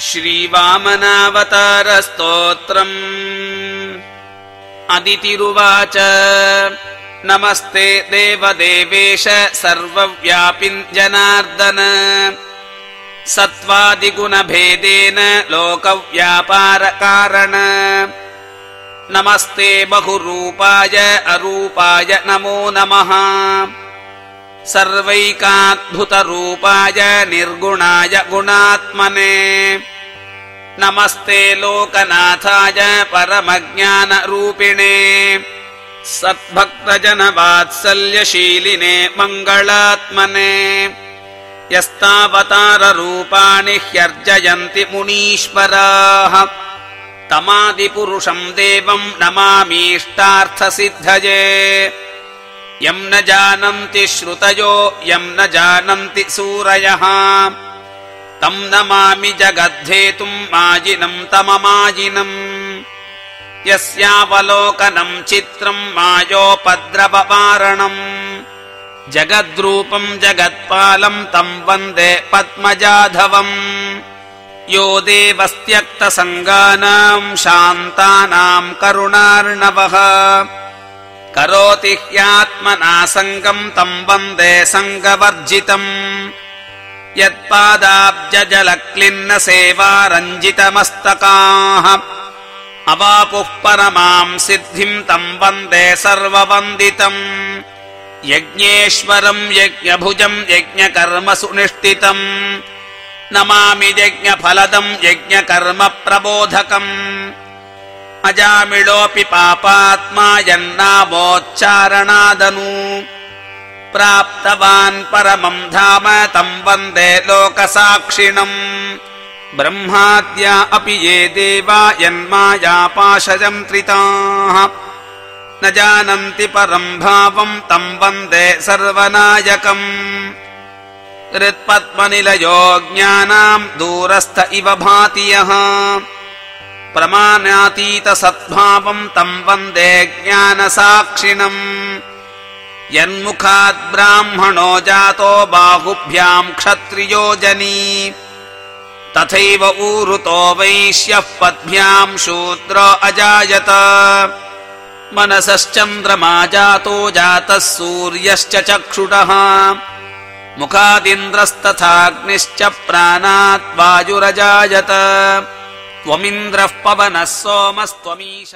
श्रीवामनावतारस्तोत्रम्। अदितिरुवाच। नमस्ते देवदेवेश सर्वव्यापिन् जनार्दन सत्त्वादिगुणभेदेन लोकव्यापारकारण। नमस्ते बहुरूपाय अरूपाय नमो नमः सर्वैकाद्भुतरूपाय निर्गुणाय गुणात्मने। नमस्ते लोकनाथाय परमज्ञानरूपिणे। सद्भक्तजनवात्सल्यशीलिने मङ्गलात्मने। यस्तावताररूपाणि ह्यर्जयन्ति मुनीश्वराः। तमादिपुरुषम् देवम् नमामीष्टार्थसिद्धये यम् न जानन्ति श्रुतयो यम् न जानन्ति सूरयः। तम् नमामि जगद्धेतुम् माजिनम् तममाजिनम्। यस्यावलोकनम् चित्रम् मायोपद्रवपारणम् जगद्रूपम् जगत्पालम् तम् वन्दे पद्मजाधवम्। यो देवस्त्यक्तसङ्गानाम् शान्तानाम् करुणार्णवः करोति ह्यात्मनासङ्गम् तम् वन्दे सङ्गवर्जितम्। यत्पादाब्जलक्लिन्न सेवा रञ्जितमस्तकाः अवापुः परमाम् सिद्धिम् तम् वन्दे सर्ववन्दितम्। यज्ञेश्वरम् यज्ञभुजम् यज्ञकर्म सुनिष्ठितम्। नमामि यज्ञफलदम् यज्ञकर्म प्रबोधकम् अजामिळोऽपि पापात्मा यन्नामोच्चारणादनु प्राप्तवान् परमम् धाम तम् वन्दे लोकसाक्षिणम्। ब्रह्माद्या अपि ये देवा यन्मायापाशयन्त्रिताः न जानन्ति परम् भावम् तम् वन्दे सर्वनायकम्। हृत्पद्मनिलयो ज्ञानाम् दूरस्थ इव भाति यः प्रमाणातीतसद्भावम् तम् वन्दे ज्ञानसाक्षिणम्। यन्मुखाद्ब्राह्मणो जातो बाहुभ्याम् क्षत्रियो जनी। तथैव ऊरुतो वैश्यः पद्भ्याम् शूद्र अजायत। मनसश्चन्द्रमा जातो जातः सूर्यश्च चक्षुषः। मुखादिन्द्रस्तथाग्निश्च प्राणात् वायुरजायत त्वमिन्द्रः पवनः सोमस्त्वमीश